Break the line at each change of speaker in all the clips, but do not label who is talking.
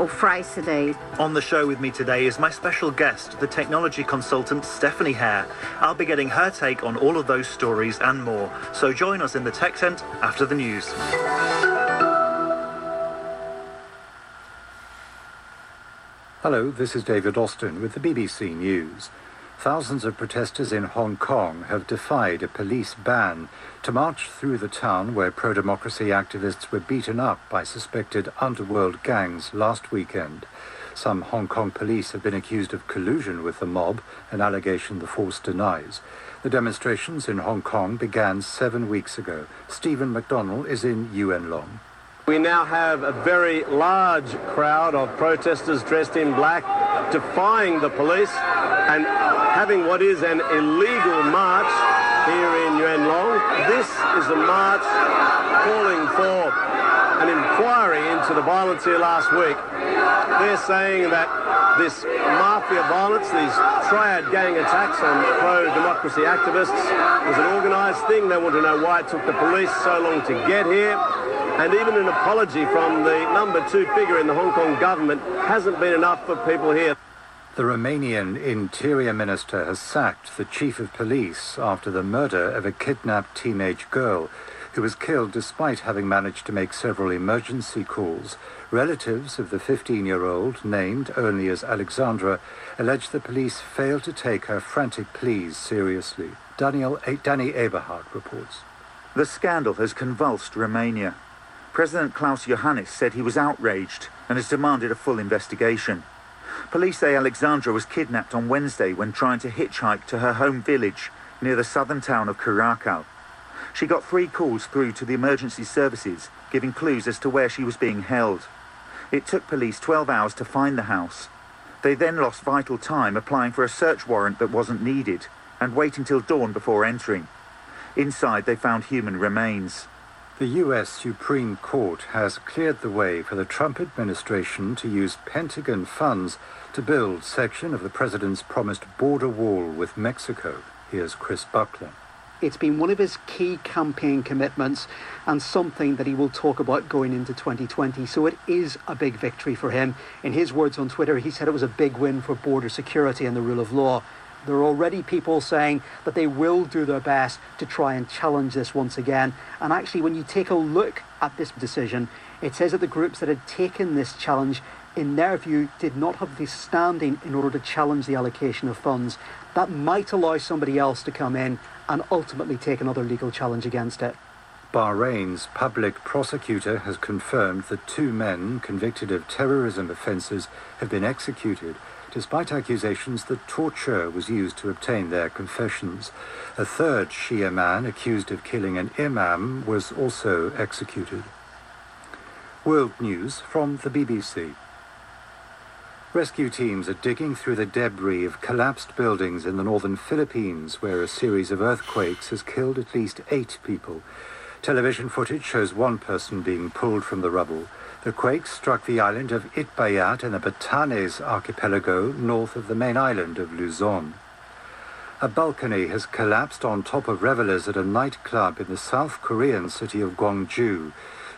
or fries today.
On the show with me today is my special guest, the technology consultant Stephanie Hare. I'll be getting her take on all of those stories and more. So join us in the tech tent after the news.
Hello, this is David Austin with the BBC News. Thousands of protesters in Hong Kong have defied a police ban to march through the town where pro-democracy activists were beaten up by suspected underworld gangs last weekend. Some Hong Kong police have been accused of collusion with the mob, an allegation the force denies. The demonstrations in Hong Kong began seven weeks ago. Stephen McDonnell is in Yuen Long.
We now have a very large crowd of protesters dressed in black defying the police and having what is an illegal march here in Yuen Long. This is a march calling for an inquiry into the violence here last week. They're saying that this mafia violence, these triad gang attacks on pro-democracy activists was an organised thing. They want to know why it took the police so long to get here. And even an apology from the number two figure in the Hong Kong government hasn't been enough for people here.
The Romanian Interior Minister has sacked the Chief of Police after the murder of a kidnapped teenage girl who was killed despite having managed to make several emergency calls. Relatives of the 15-year-old, named only as Alexandra, allege the police failed to take her frantic pleas seriously. Daniel, Danny Aeberhard reports.
The scandal has convulsed Romania. President Klaus Iohannis said he was outraged and has demanded a full investigation. Police say Alexandra was kidnapped on Wednesday when trying to hitchhike to her home village near the southern town of Caracal. She got three calls through to the emergency services, giving clues as to where she was being held. It took police 12 hours to find the house. They then lost vital time applying for a search warrant that wasn't needed and waiting till dawn before entering. Inside, they found human remains.
The U.S. Supreme Court has cleared the way for the Trump administration to use Pentagon funds to build section of the president's promised border wall with Mexico. Here's Chris Buckler.
It's been one of his key campaign commitments and something that he will talk about going into 2020. So it is a big victory for him. In his words on Twitter, he said it was a big win for border security and the rule of law. There are already people saying that they will do their best to try and challenge this once again. And actually, when you take a look at this decision, it says that the groups that had taken this challenge, in their view, did not have the standing in order to challenge the allocation of funds. That might allow somebody else to come in and ultimately take another legal challenge against it.
Bahrain's public prosecutor has confirmed that two men convicted of terrorism offences have been executed despite accusations that torture was used to obtain their confessions. A third Shia man accused of killing an imam was also executed. World News from the BBC. Rescue teams are digging through the debris of collapsed buildings in the northern Philippines, where a series of earthquakes has killed at least eight people. Television footage shows one person being pulled from the rubble. The quake struck the island of Itbayat in the Batanes archipelago north of the main island of Luzon. A balcony has collapsed on top of revelers at a nightclub in the South Korean city of Gwangju.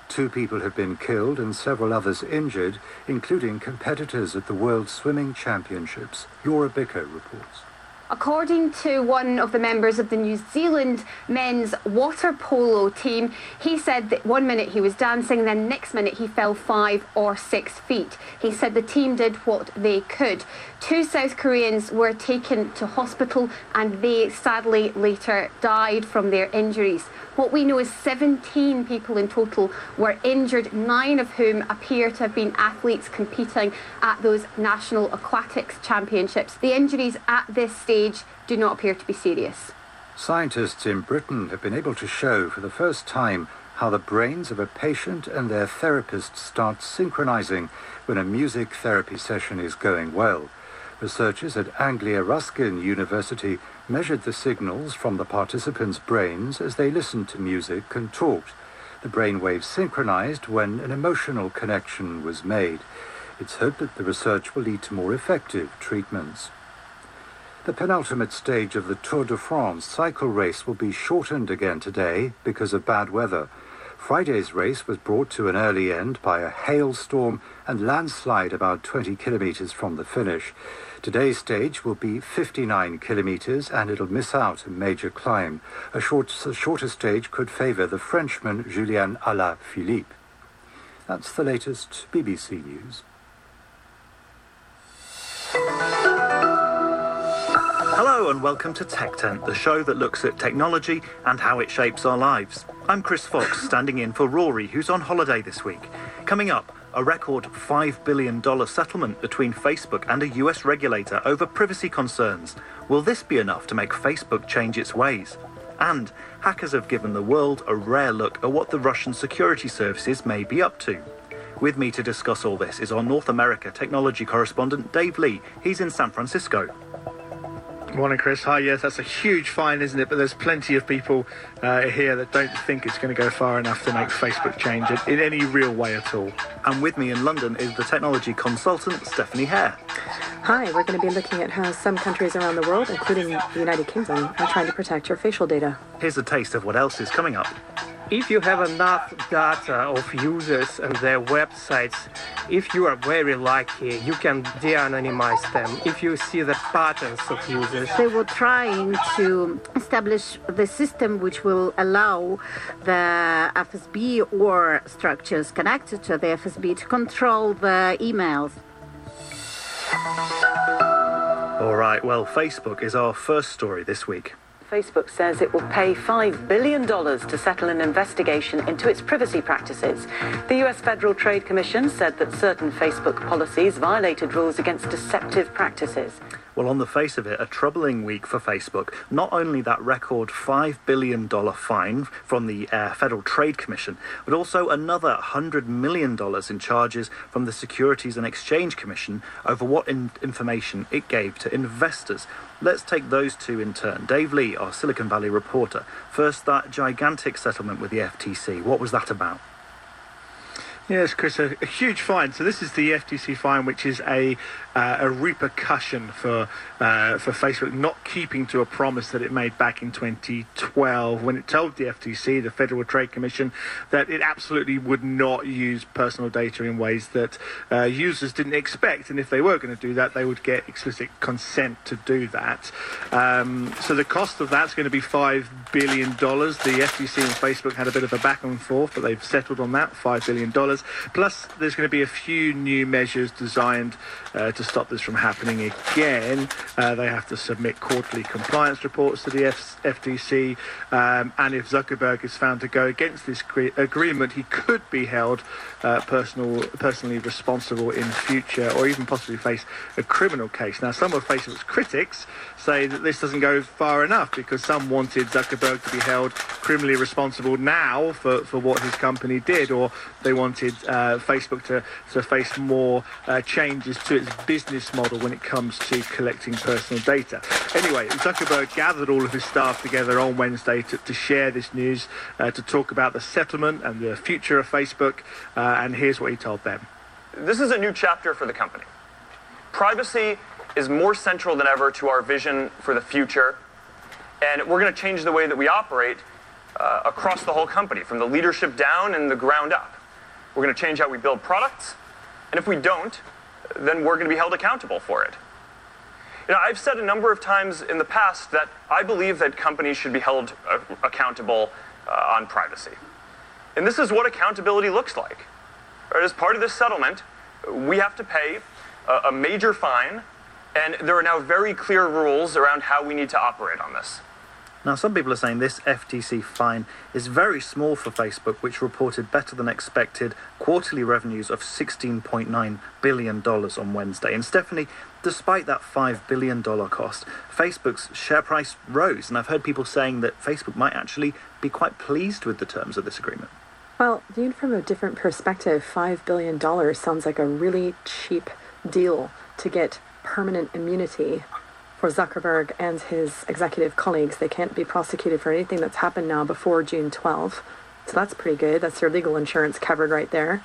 Two people have been killed and several others injured, including competitors at the World Swimming Championships. Bicker reports.
According to one of the members of the New Zealand men's water polo team, he said that one minute he was dancing, then next minute he fell five or six feet. He said the team did what they could. Two South Koreans were taken to hospital and they sadly later died from their injuries. What we know is 17 people in total were injured, nine of whom appear to have been athletes competing at those National Aquatics Championships. The injuries at this stage do not appear to be serious.
Scientists in Britain have been able to show for the first time how the brains of a patient and their therapist start synchronizing when a music therapy session is going well. Researchers at Anglia Ruskin University measured the signals from the participants' brains as they listened to music and talked. The brainwaves synchronized when an emotional connection was made. It's hoped that the research will lead to more effective treatments. The penultimate stage of the Tour de France cycle race will be shortened again today because of bad weather. Friday's race was brought to an early end by a hailstorm and landslide about 20 kilometres from the finish. Today's stage will be 59 kilometres and it'll miss out a major climb. A, short, a shorter stage could favour the Frenchman Julien Alaphilippe. That's the latest BBC News.
Hello and welcome to Tech Tent, the show that looks at technology and how it shapes our lives. I'm Chris Fox, standing in for Rory, who's on holiday this week. Coming up, a record $5 billion settlement between Facebook and a US regulator over privacy concerns. Will this be enough to make Facebook change its ways? And hackers have given the world a rare look at what the Russian security services may be up to. With me to discuss all this is our North America technology correspondent Dave Lee. He's in San Francisco.
Morning, Chris. Hi. Yes, that's a huge fine, isn't it? But there's plenty of people uh, here that don't think it's going to go far enough to make Facebook change it in any real way at all.
And with me in London is the technology consultant Stephanie Hare.
Hi, we're going to be looking at how some countries around the world, including the United Kingdom, are trying to protect your facial data.
Here's a taste of what else is coming up.
If you have enough data of users and their websites, if you are very lucky, you can de-anonymize them. If you see the patterns of users.
They were trying to establish the system which will allow the FSB or structures connected to the FSB to control the emails.
All right, well, Facebook is our first story this week.
Facebook says it will pay $5 billion to settle an investigation into its privacy practices. The US Federal Trade Commission said that certain Facebook policies violated rules against deceptive practices.
Well, on the face of it, a troubling week for Facebook. Not only that record $5 billion fine from the uh, Federal Trade Commission, but also another $100 million in charges from the Securities and Exchange Commission over what in- information it gave to investors. Let's take those two in turn. Dave Lee, our Silicon Valley reporter. First, that gigantic settlement with the FTC. What was that about?
Yes, Chris, a, a, huge fine. So this is the FTC fine, which is a uh, a repercussion for uh, for Facebook not keeping to a promise that it made back in 2012 when it told the FTC, the Federal Trade Commission, that it absolutely would not use personal data in ways that uh, users didn't expect, and if they were going to do that, they would get explicit consent to do that. Um, so the cost of that's going to be five billion dollars. The FTC and Facebook had a bit of a back and forth, but they've settled on that five billion dollars. Plus, there's going to be a few new measures designed uh, to stop this from happening again. Uh, they have to submit quarterly compliance reports to the F- FTC, um, and if Zuckerberg is found to go against this cre- agreement, he could be held uh, personal, personally responsible in future, or even possibly face a criminal case. Now, some of Facebook's critics say that this doesn't go far enough because some wanted Zuckerberg to be held criminally responsible now for, for what his company did, or they wanted uh, Facebook to, to face more uh, changes to its business model when it comes to collecting personal data. Anyway, Zuckerberg gathered all of his staff together on Wednesday to, to share this news, uh, to talk about the settlement and the future of Facebook, and here's what he told them.
This is a new chapter for the company. Privacy is more central than ever to our vision for the future, and we're going to change the way that we operate uh, across the whole company, from the leadership down and the ground up. We're going to change how we build products, and if we don't, then we're going to be held accountable for it. You know, I've said a number of times in the past that I believe that companies should be held uh, accountable uh, on privacy. And this is what accountability looks like. Right, as part of this settlement, we have to pay a, a major fine, and there are now very clear rules around how we need to operate on this.
Now, some people are saying this FTC fine is very small for Facebook, which reported better than expected quarterly revenues of $16.9 billion on Wednesday. And Stephanie, despite that $5 billion cost, Facebook's share price rose. And I've heard people saying that Facebook might actually be quite pleased with the terms of this agreement.
Well, viewed from a different perspective, $5 billion sounds like a really cheap deal to get permanent immunity for Zuckerberg and his executive colleagues. They can't be prosecuted for anything that's happened now before June 12. So that's pretty good. That's their legal insurance covered right there.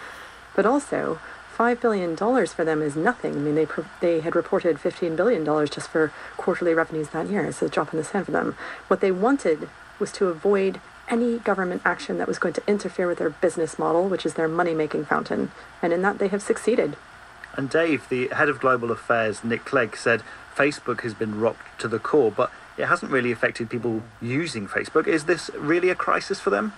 But also, $5 billion for them is nothing. I mean, they, they had reported $15 billion just for quarterly revenues that year. It's a drop in the sand for them. What they wanted was to avoid any government action that was going to interfere with their business model, which is their money making fountain. And in that, they have succeeded.
And Dave, the head of global affairs, Nick Clegg, said Facebook has been rocked to the core, but it hasn't really affected people using Facebook. Is this really a crisis for them?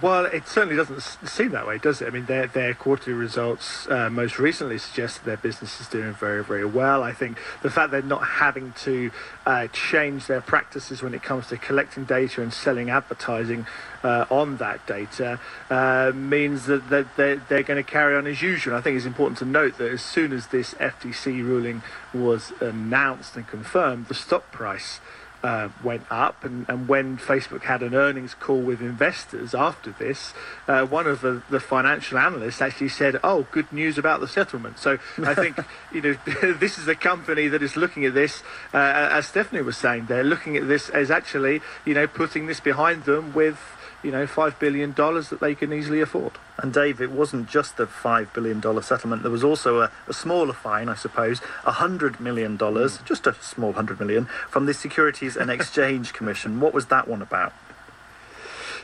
Well, it certainly doesn't seem that way, does it? I mean, their their quarterly results uh, most recently suggest that their business is doing very, very well. I think the fact they're not having to uh, change their practices when it comes to collecting data and selling advertising uh, on that data means that, that they're, they're going to carry on as usual. I think it's important to note that as soon as this FTC ruling was announced and confirmed, the stock price uh, went up, and, and when Facebook had an earnings call with investors after this, uh, one of the, the financial analysts actually said, "Oh, good news about the settlement." So I think you know this is a company that is looking at this, uh, as Stephanie was saying, they're looking at this as actually you know putting this behind them with you know, $5 billion that they can easily afford.
And Dave, it wasn't just the $5 billion settlement. There was also a, a smaller fine, I suppose, $100 million, mm. just a small 100 million, from the Securities and Exchange Commission. What was that one about?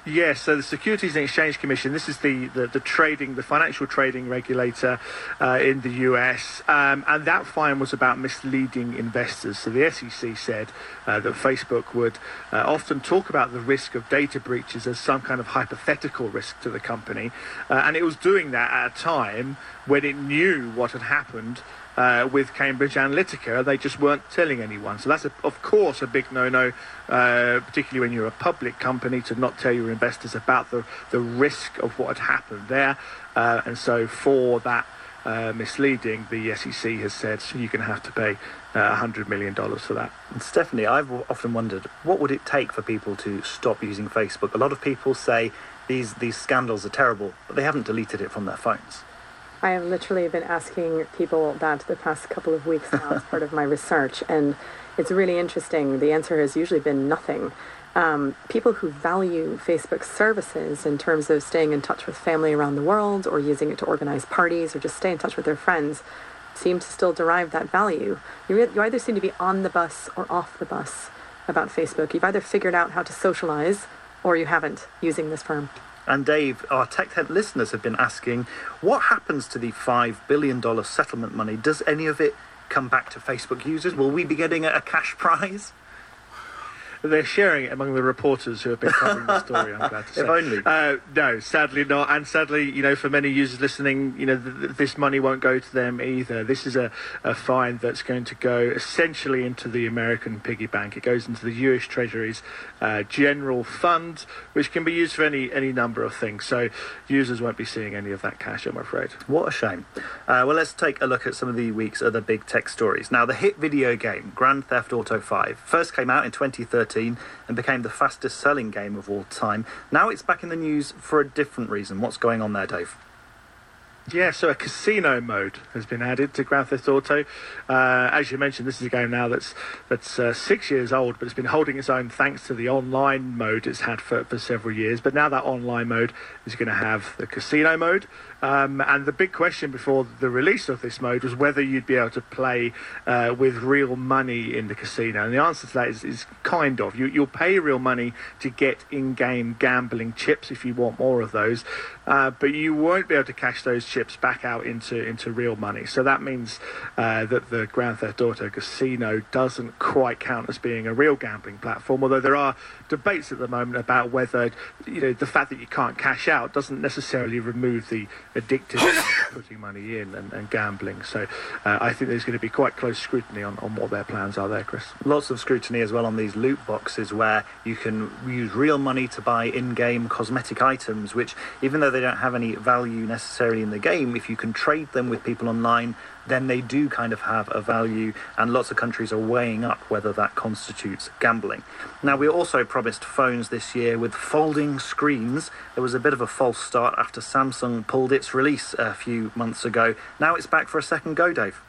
Yes, so the Securities and Exchange Commission, this is the, the, the trading, the financial trading regulator uh, in the US, um, and that fine was about misleading investors. So the SEC said uh, that Facebook would uh, often talk about the risk of data breaches as some kind of hypothetical risk to the company, uh, and it was doing that at a time when it knew what had happened uh, with Cambridge Analytica. They just weren't telling anyone. So that's, a, of course, a big no-no, uh, particularly when you're a public company, to not tell your investors about the, the risk of what had happened there. Uh, and so for that uh, misleading, the SEC has said so going to have to pay uh, $100 million for that.
And Stephanie, I've often wondered, what would it take for people to stop using Facebook? A lot of people say these, these scandals are terrible, but they haven't deleted it from their phones.
I have literally been asking people that the past couple of weeks now as part of my research, and it's really interesting. The answer has usually been nothing. Um, people who value Facebook services in terms of staying in touch with family around the world or using it to organize parties or just stay in touch with their friends seem to still derive that value. You, you either seem to be on the bus or off the bus about Facebook. You've either figured out how to socialize or you haven't using this firm.
And Dave, our Tech Tent listeners have been asking, what happens to the $5 billion settlement money? Does any of it come back to Facebook users? Will we be getting a cash prize?
They're sharing it among the reporters who have been covering the story. I'm glad to say.
if only.
Uh, no, sadly not. And sadly, you know, for many users listening, you know, th- th- this money won't go to them either. This is a, a fine that's going to go essentially into the American piggy bank. It goes into the U.S. Treasury's uh, general fund, which can be used for any any number of things. So users won't be seeing any of that cash, I'm afraid.
What a shame. Uh, well, let's take a look at some of the week's other big tech stories. Now, the hit video game Grand Theft Auto 5 first came out in 2013 and became the fastest selling game of all time. Now it's back in the news for a different reason. What's going on there, Dave?
Yeah, so a casino mode has been added to Grand Theft Auto. Uh, as you mentioned, this is a game now that's that's uh, six years old, but it's been holding its own thanks to the online mode it's had for, for several years. But now that online mode is going to have the casino mode, um, and the big question before the release of this mode was whether you'd be able to play uh, with real money in the casino. And the answer to that is, is kind of. You, will pay real money to get in game gambling chips if you want more of those, uh, but you won't be able to cash those chips back out into, into real money. So that means uh, that the Grand Theft Auto Casino doesn't quite count as being a real gambling platform, although there are debates at the moment about whether you know the fact that you can't cash out doesn't necessarily remove the addictive of putting money in and, and gambling. So uh, I think there's going to be quite close scrutiny on, on what their plans are there, Chris.
Lots of scrutiny as well on these loot boxes where you can use real money to buy in-game cosmetic items, which even though they don't have any value necessarily in the game, if you can trade them with people online then they do kind of have a value, and lots of countries are weighing up whether that constitutes gambling. Now, we also promised phones this year with folding screens. There was a bit of a false start after Samsung pulled its release a few months ago. Now it's back for a second go, Dave.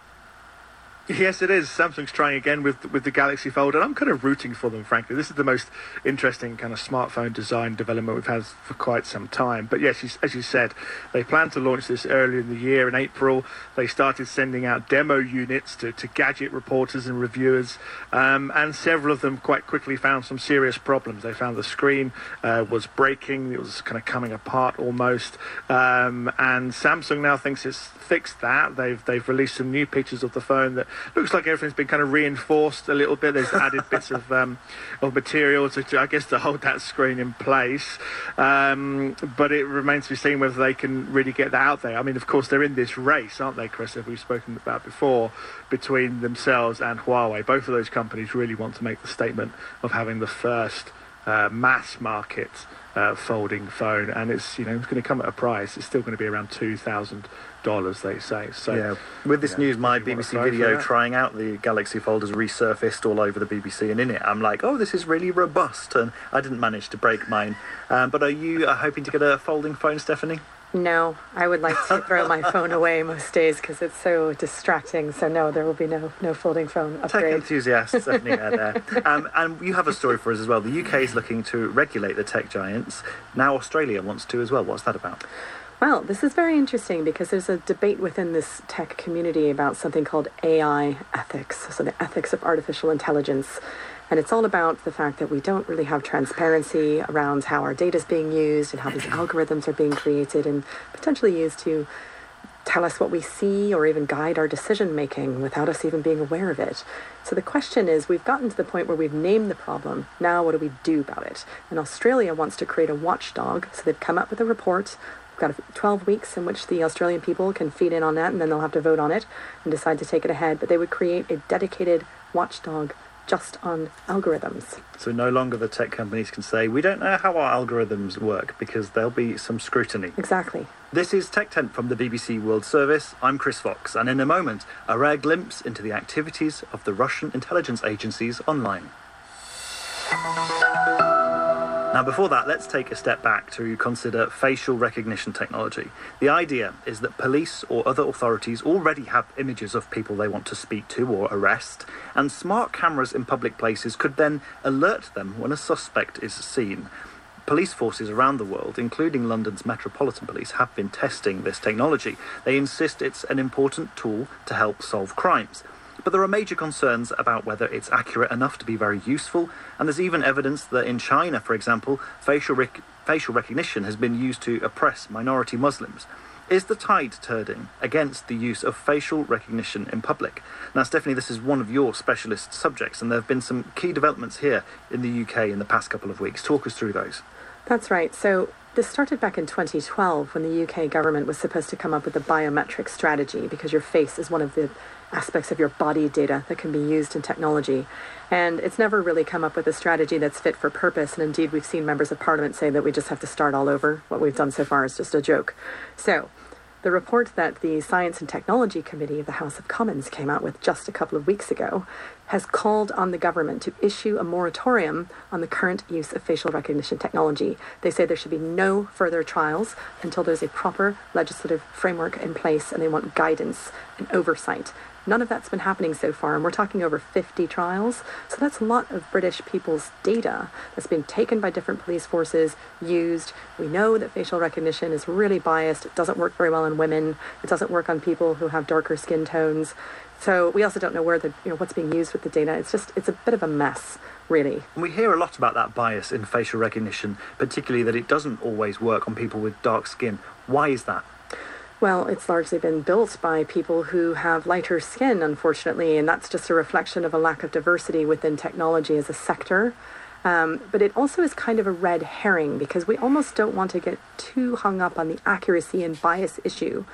Yes, it is. Samsung's trying again with with the Galaxy Fold, and I'm kind of rooting for them, frankly. This is the most interesting kind of smartphone design development we've had for quite some time. But yes, as you said, they plan to launch this earlier in the year in April. They started sending out demo units to, to gadget reporters and reviewers, um, and several of them quite quickly found some serious problems. They found the screen uh, was breaking, it was kind of coming apart almost, um, and Samsung now thinks it's fixed that. They've they've released some new pictures of the phone that looks like everything's been kind of reinforced a little bit. There's added bits of um, of material to, I guess to hold that screen in place. Um, but it remains to be seen whether they can really get that out there. I mean, of course, they're in this race, aren't they, Chris? As we've spoken about before, between themselves and Huawei. Both of those companies really want to make the statement of having the first uh, mass market uh, folding phone, and it's you know it's going to come at a price. It's still going to be around two thousand dollars, they say. So
yeah, with this
know,
news, my BBC video trying out the Galaxy Fold has resurfaced all over the BBC, and in it, I'm like, oh, this is really robust, and I didn't manage to break mine. Um, but are you uh, hoping to get a folding phone, Stephanie?
No, I would like to throw my phone away most days because it's so distracting. So no, there will be no no folding phone upgrade.
Tech enthusiast, Stephanie there. Um, and you have a story for us as well. The UK is looking to regulate the tech giants. Now Australia wants to as well. What's that about?
Well, this is very interesting because there's a debate within this tech community about something called AI ethics, so the ethics of artificial intelligence. And it's all about the fact that we don't really have transparency around how our data is being used and how these mm-hmm. algorithms are being created and potentially used to tell us what we see or even guide our decision making without us even being aware of it. So the question is we've gotten to the point where we've named the problem. Now, what do we do about it? And Australia wants to create a watchdog. So they've come up with a report We've got 12 weeks in which the Australian people can feed in on that, and then they'll have to vote on it and decide to take it ahead. But they would create a dedicated watchdog just on algorithms.
So no longer the tech companies can say, we don't know how our algorithms work because there'll be some scrutiny.
Exactly.
This is Tech Tent from the BBC World Service. I'm Chris Fox, and in a moment, a rare glimpse into the activities of the Russian intelligence agencies online. Now, before that, let's take a step back to consider facial recognition technology. The idea is that police or other authorities already have images of people they want to speak to or arrest, and smart cameras in public places could then alert them when a suspect is seen. Police forces around the world, including London's Metropolitan Police, have been testing this technology. They insist it's an important tool to help solve crimes. But there are major concerns about whether it's accurate enough to be very useful, and there's even evidence that in China, for example, facial, rec- facial recognition has been used to oppress minority Muslims. Is the tide turning against the use of facial recognition in public? Now, Stephanie, this is one of your specialist subjects, and there have been some key developments here in the UK in the past couple of weeks. Talk us through those.
That's right. So, this started back in 2012 when the UK government was supposed to come up with a biometric strategy because your face is one of the aspects of your body data that can be used in technology. And it's never really come up with a strategy that's fit for purpose. And indeed, we've seen members of parliament say that we just have to start all over. What we've done so far is just a joke. So, the report that the Science and Technology Committee of the House of Commons came out with just a couple of weeks ago has called on the government to issue a moratorium on the current use of facial recognition technology. They say there should be no further trials until there's a proper legislative framework in place and they want guidance and oversight None of that's been happening so far, and we're talking over 50 trials. So that's a lot of British people's data that's being taken by different police forces, used. We know that facial recognition is really biased. It doesn't work very well on women. It doesn't work on people who have darker skin tones. So we also don't know where the you know what's being used with the data. It's just it's a bit of a mess really.
We hear a lot about that bias in facial recognition, particularly that it doesn't always work on people with dark skin. Why is that?
Well, it's largely been built by people who have lighter skin, unfortunately, and that's just a reflection of a lack of diversity within technology as a sector. Um, but it also is kind of a red herring because we almost don't want to get too hung up on the accuracy and bias issue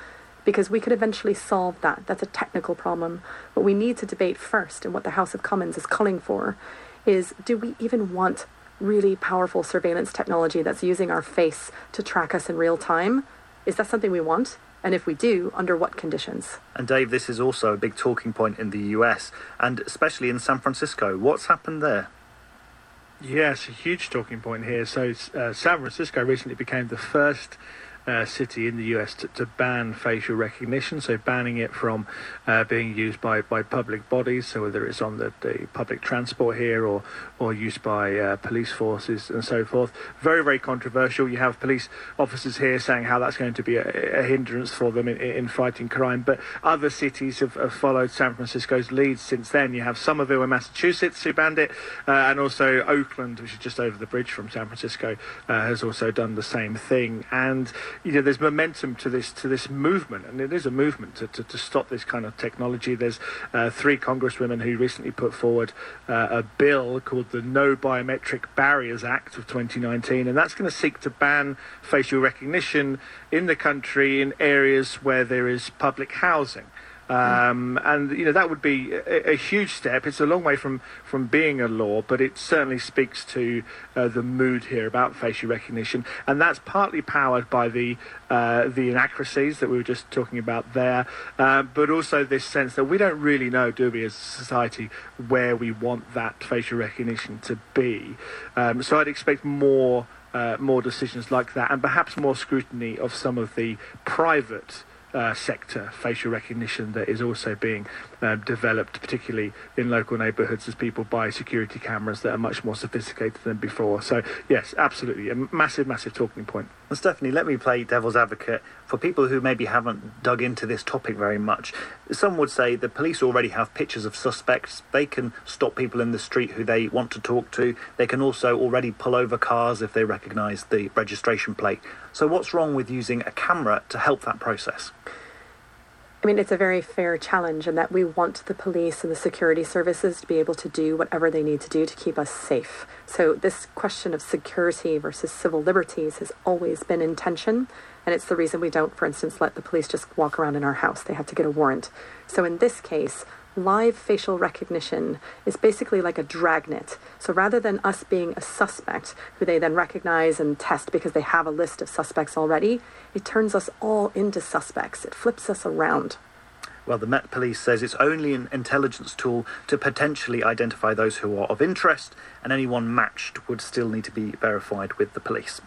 because we could eventually solve that. That's a technical problem. What we need to debate first, and what the House of Commons is calling for, is do we even want really powerful surveillance technology that's using our face to track us in real time? Is that something we want? And if we do, under what conditions?
And Dave, this is also a big talking point in the US and especially in San Francisco. What's happened there?
Yes, a huge talking point here. So, uh, San Francisco recently became the first uh, city in the US to, to, ban facial recognition, so banning it from uh, being used by, by public bodies, so whether it's on the, the public transport here or, or used by uh, police forces and so forth. Very, very controversial. You have police officers here saying how that's going to be a, a hindrance for them in, in, fighting crime, but other cities have, have, followed San Francisco's lead since then. You have Somerville in Massachusetts who banned it, and also Oakland, which is just over the bridge from San Francisco, has also done the same thing. And you know, there's momentum to this to this movement, and it is a movement to, to, to stop this kind of technology. There's uh, three congresswomen who recently put forward uh, a bill called the No Biometric Barriers Act of 2019, and that's going to seek to ban facial recognition in the country in areas where there is public housing. Um, and you know that would be a, a, huge step. It's a long way from from being a law, but it certainly speaks to uh, the mood here about facial recognition, and that's partly powered by the uh, the inaccuracies that we were just talking about there, uh, but also this sense that we don't really know, do we, as a society, where we want that facial recognition to be. Um, so I'd expect more. Uh, more decisions like that, and perhaps more scrutiny of some of the private uh, sector facial recognition that is also being uh, developed, particularly in local neighbourhoods, as people buy security cameras that are much more sophisticated than before. So, yes, absolutely, a massive, massive talking point.
And Stephanie, let me play devil's advocate for people who maybe haven't dug into this topic very much. Some would say the police already have pictures of suspects. They can stop people in the street who they want to talk to. They can also already pull over cars if they recognise the registration plate. So, what's wrong with using a camera to help that process?
I mean, it's a very fair challenge in that we want the police and the security services to be able to do whatever they need to do to keep us safe. So, this question of security versus civil liberties has always been in tension. And it's the reason we don't, for instance, let the police just walk around in our house. They have to get a warrant. So, in this case, live facial recognition is basically like a dragnet. So rather than us being a suspect who they then recognize and test because they have a list of suspects already, it turns us all into suspects. It flips us around.
Well, the Met Police says it's only an intelligence tool to potentially identify those who are of interest, and anyone matched would still need to be verified with the police.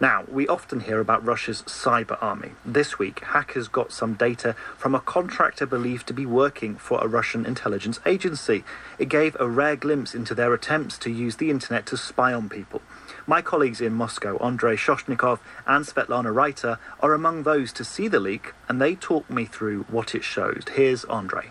Now, we often hear about Russia's cyber army. This week, hackers got some data from a contractor believed to be working for a Russian intelligence agency. It gave a rare glimpse into their attempts to use the internet to spy on people. My colleagues in Moscow, Andrei Soshnikov and Svetlana Reiter, are among those to see the leak, and they talk me through what it showed. Here's Andrei.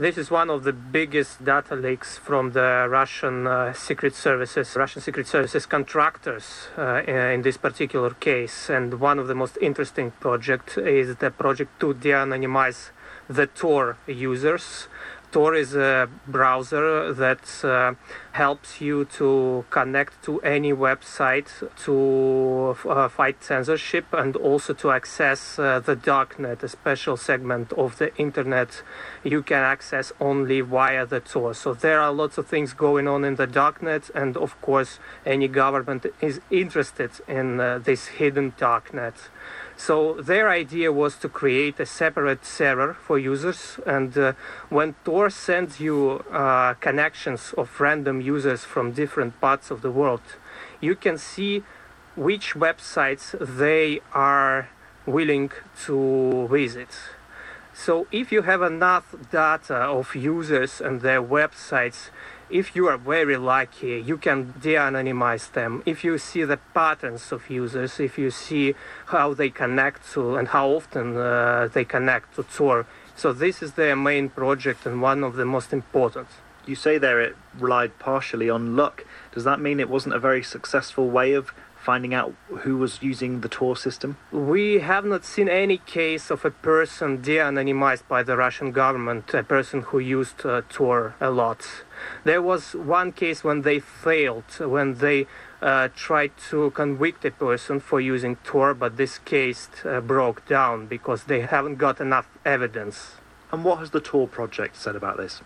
This is one of the biggest data leaks from the Russian uh, secret services, Russian secret services contractors uh, in this particular case. And one of the most interesting projects is the project to de-anonymize the Tor users Tor is a browser that uh, helps you to connect to any website to uh, fight censorship and also to access uh, the darknet, a special segment of the internet you can access only via the Tor. So there are lots of things going on in the darknet, and of course, any government is interested in uh, this hidden darknet. So their idea was to create a separate server for users, and uh, when Tor sends you uh, connections of random users from different parts of the world, you can see which websites they are willing to visit. So if you have enough data of users and their websites, if you are very lucky, you can de-anonymize them. If you see the patterns of users, if you see how they connect to and how often uh, they connect to Tor. So this is their main project and one of the most important.
You say there it relied partially on luck. Does that mean it wasn't a very successful way of finding out who was using the Tor system?
We have not seen any case of a person de-anonymized by the Russian government, a person who used uh, Tor a lot. There was one case when they failed, when they uh, tried to convict a person for using Tor, but this case uh, broke down because they haven't got enough evidence.
And what has the Tor project said about this?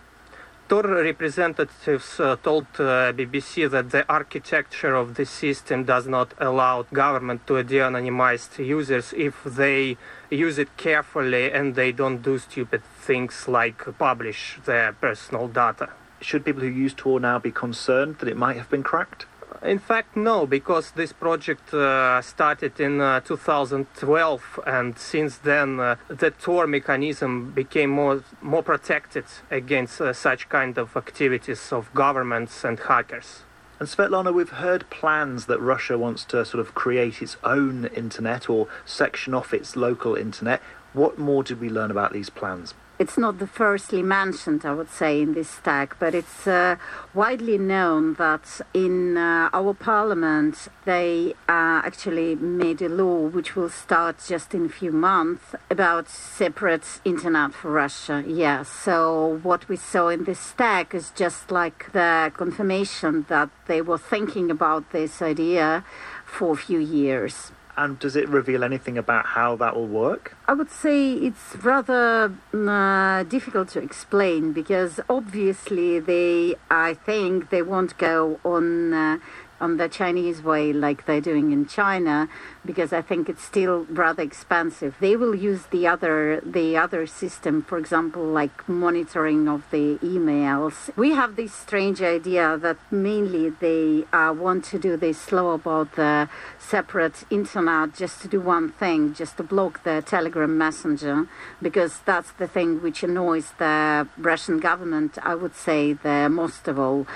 Tor representatives uh, told uh, BBC that the architecture of the system does not allow government to de-anonymize users if they use it carefully and they don't do stupid things like publish their personal data.
Should people who use Tor now be concerned that it might have been cracked?
In fact, no, because this project uh, started in uh, 2012, and since then uh, the Tor mechanism became more more protected against uh, such kind of activities of governments and hackers.
And Svetlana, we've heard plans that Russia wants to sort of create its own internet or section off its local internet. What more did we learn about these plans?
It's not the firstly mentioned, I would say, in this stack, but it's uh, widely known that in uh, our parliament they uh, actually made a law which will start just in a few months about separate internet for Russia. Yeah, so what we saw in this stack is just like the confirmation that they were thinking about this idea for a few years.
And does it reveal anything about how that will work?
I would say it's rather mm, uh, difficult to explain because obviously they, I think, they won't go on. Uh, on the Chinese way, like they're doing in China, because I think it's still rather expensive. They will use the other the other system, for example, like monitoring of the emails. We have this strange idea that mainly they uh, want to do this law about the separate internet, just to do one thing, just to block the Telegram messenger, because that's the thing which annoys the Russian government. I would say the most of all.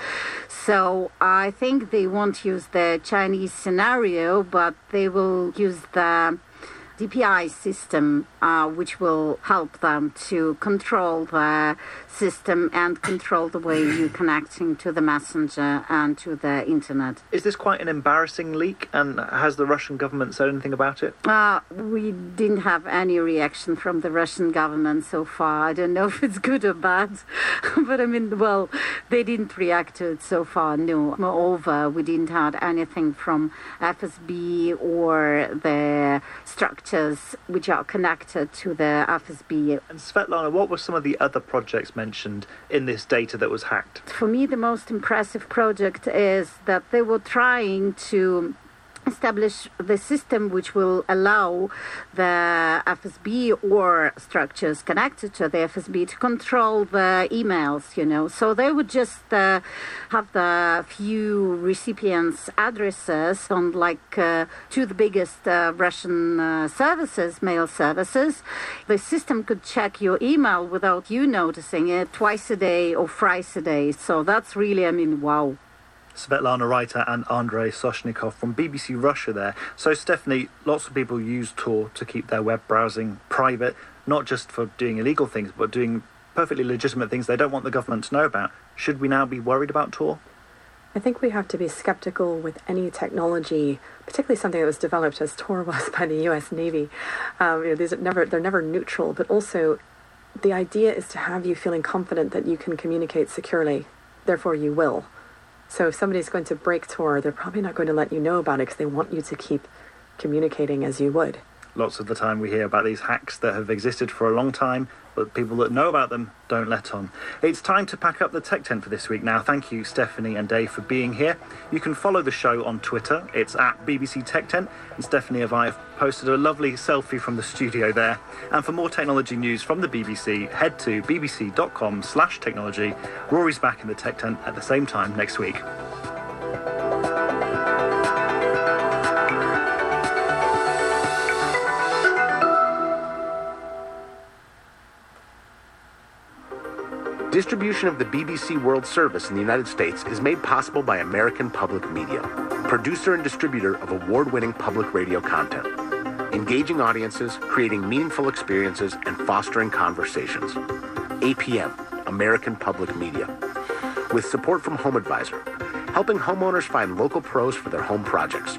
So I think they won't use the Chinese scenario, but they will use the DPI system, uh, which will help them to control the system and control the way you're connecting to the messenger and to the internet.
Is this quite an embarrassing leak? And has the Russian government said anything about it?
Uh, we didn't have any reaction from the Russian government so far. I don't know if it's good or bad, but I mean, well, they didn't react to it so far. No. Moreover, we didn't have anything from FSB or the structures which are connected to the FSB.
And Svetlana, what were some of the other projects mentioned in this data that was hacked?
For me, the most impressive project is that they were trying to establish the system which will allow the FSB or structures connected to the FSB to control the emails, you know. So they would just uh, have the few recipients' addresses on like uh, two the biggest uh, Russian uh, services, mail services. The system could check your email without you noticing it twice a day or thrice a day. So that's really, I mean, wow.
Svetlana Reiter and Andrei Soshnikov from BBC Russia there. So, Stephanie, lots of people use Tor to keep their web browsing private, not just for doing illegal things, but doing perfectly legitimate things they don't want the government to know about. Should we now be worried about Tor?
I think we have to be skeptical with any technology, particularly something that was developed as Tor was by the U.S. Navy. Um, you know, these are never they're never neutral, but also the idea is to have you feeling confident that you can communicate securely. Therefore, you will. So if somebody's going to break Tor, they're probably not going to let you know about it because they want you to keep communicating as you would.
Lots of the time we hear about these hacks that have existed for a long time but people that know about them don't let on. It's time to pack up the tech tent for this week now. Thank you, Stephanie and Dave, for being here. You can follow the show on Twitter. It's at BBC Tech Tent, and Stephanie and I have posted a lovely selfie from the studio there. And for more technology news from the BBC, head to bbc.com slash technology. Rory's back in the tech tent at the same time next week.
Distribution of the BBC World Service in the United States is made possible by American Public Media, producer and distributor of award winning public radio content, engaging audiences, creating meaningful experiences, and fostering conversations. APM, American Public Media, with support from Home Advisor, helping homeowners find local pros for their home projects.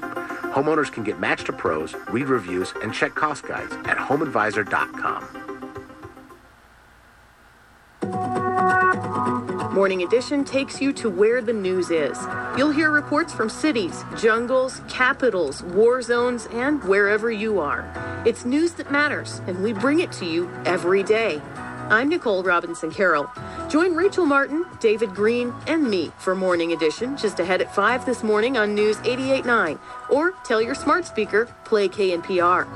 Homeowners can get matched to pros, read reviews, and check cost guides at homeadvisor.com.
Morning Edition takes you to where the news is. You'll hear reports from cities, jungles, capitals, war zones, and wherever you are. It's news that matters, and we bring it to you every day. I'm Nicole Robinson Carroll. Join Rachel Martin, David Greene, and me for Morning Edition just ahead at 5 this morning on News 88.9. Or tell your smart speaker, play KNPR.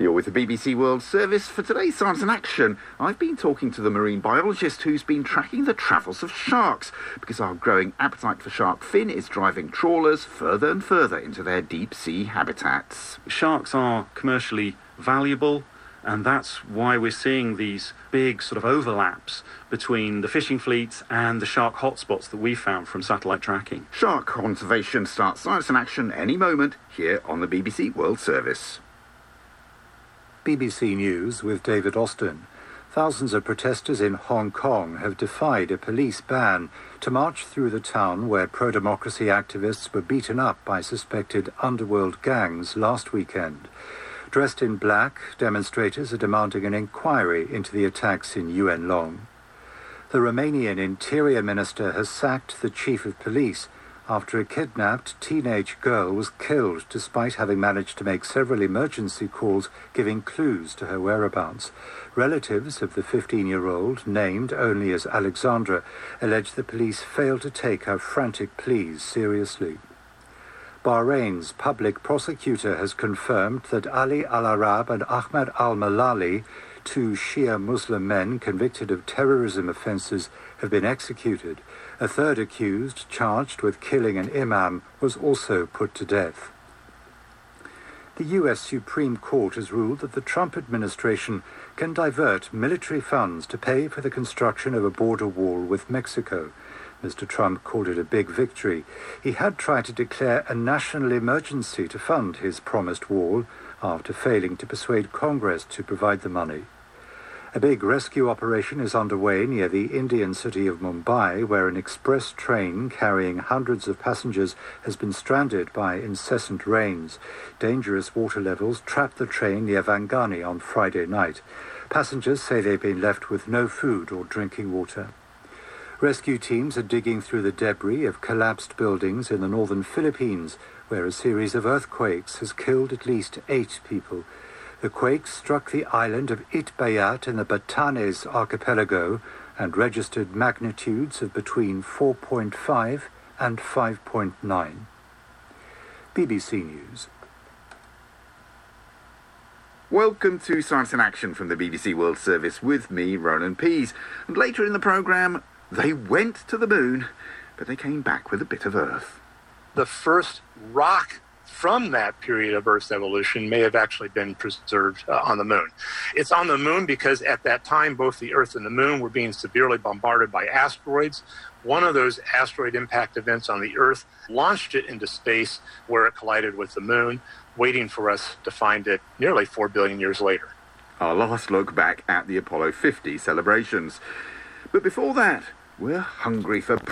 You're with the BBC World Service. For today's Science in Action, I've been talking to the marine biologist who's been tracking the travels of sharks because our growing appetite for shark fin is driving trawlers further and further into their deep sea habitats.
Sharks are commercially valuable and that's why we're seeing these big sort of overlaps between the fishing fleets and the shark hotspots that we found from satellite tracking.
Shark conservation starts science in action any moment here on the BBC World Service.
BBC News with David Austin. Thousands of protesters in Hong Kong have defied a police ban to march through the town where pro democracy activists were beaten up by suspected underworld gangs last weekend. Dressed in black, demonstrators are demanding an inquiry into the attacks in Yuen Long. The Romanian Interior Minister has sacked the Chief of Police after a kidnapped teenage girl was killed despite having managed to make several emergency calls giving clues to her whereabouts. Relatives of the 15-year-old, named only as Alexandra, allege the police failed to take her frantic pleas seriously. Bahrain's public prosecutor has confirmed that Ali Al Arab and Ahmed Al Malali, two Shia Muslim men convicted of terrorism offences, have been executed. A third accused, charged with killing an imam, was also put to death. The U.S. Supreme Court has ruled that the Trump administration can divert military funds to pay for the construction of a border wall with Mexico. Mr. Trump called it a big victory. He had tried to declare a national emergency to fund his promised wall after failing to persuade Congress to provide the money. A big rescue operation is underway near the Indian city of Mumbai, where an express train carrying hundreds of passengers has been stranded by incessant rains. Dangerous water levels trapped the train near Vangani on Friday night. Passengers say they've been left with no food or drinking water. Rescue teams are digging through the debris of collapsed buildings in the northern Philippines, where a series of earthquakes has killed at least eight people. The quakes struck the island of Itbayat in the Batanes archipelago and registered magnitudes of between 4.5 and 5.9. BBC News.
Welcome to Science in Action from the BBC World Service with me, Roland Pease. And later in the programme, they went to the moon, but they came back with a bit of Earth.
The first rock from that period of Earth's evolution may have actually been preserved uh, on the moon. It's on the moon because at that time, both the Earth and the moon were being severely bombarded by asteroids. One of those asteroid impact events on the Earth launched it into space where it collided with the moon, waiting for us to find it nearly 4 billion years later.
Our last look back at the Apollo 50 celebrations. But before that, we're hungry for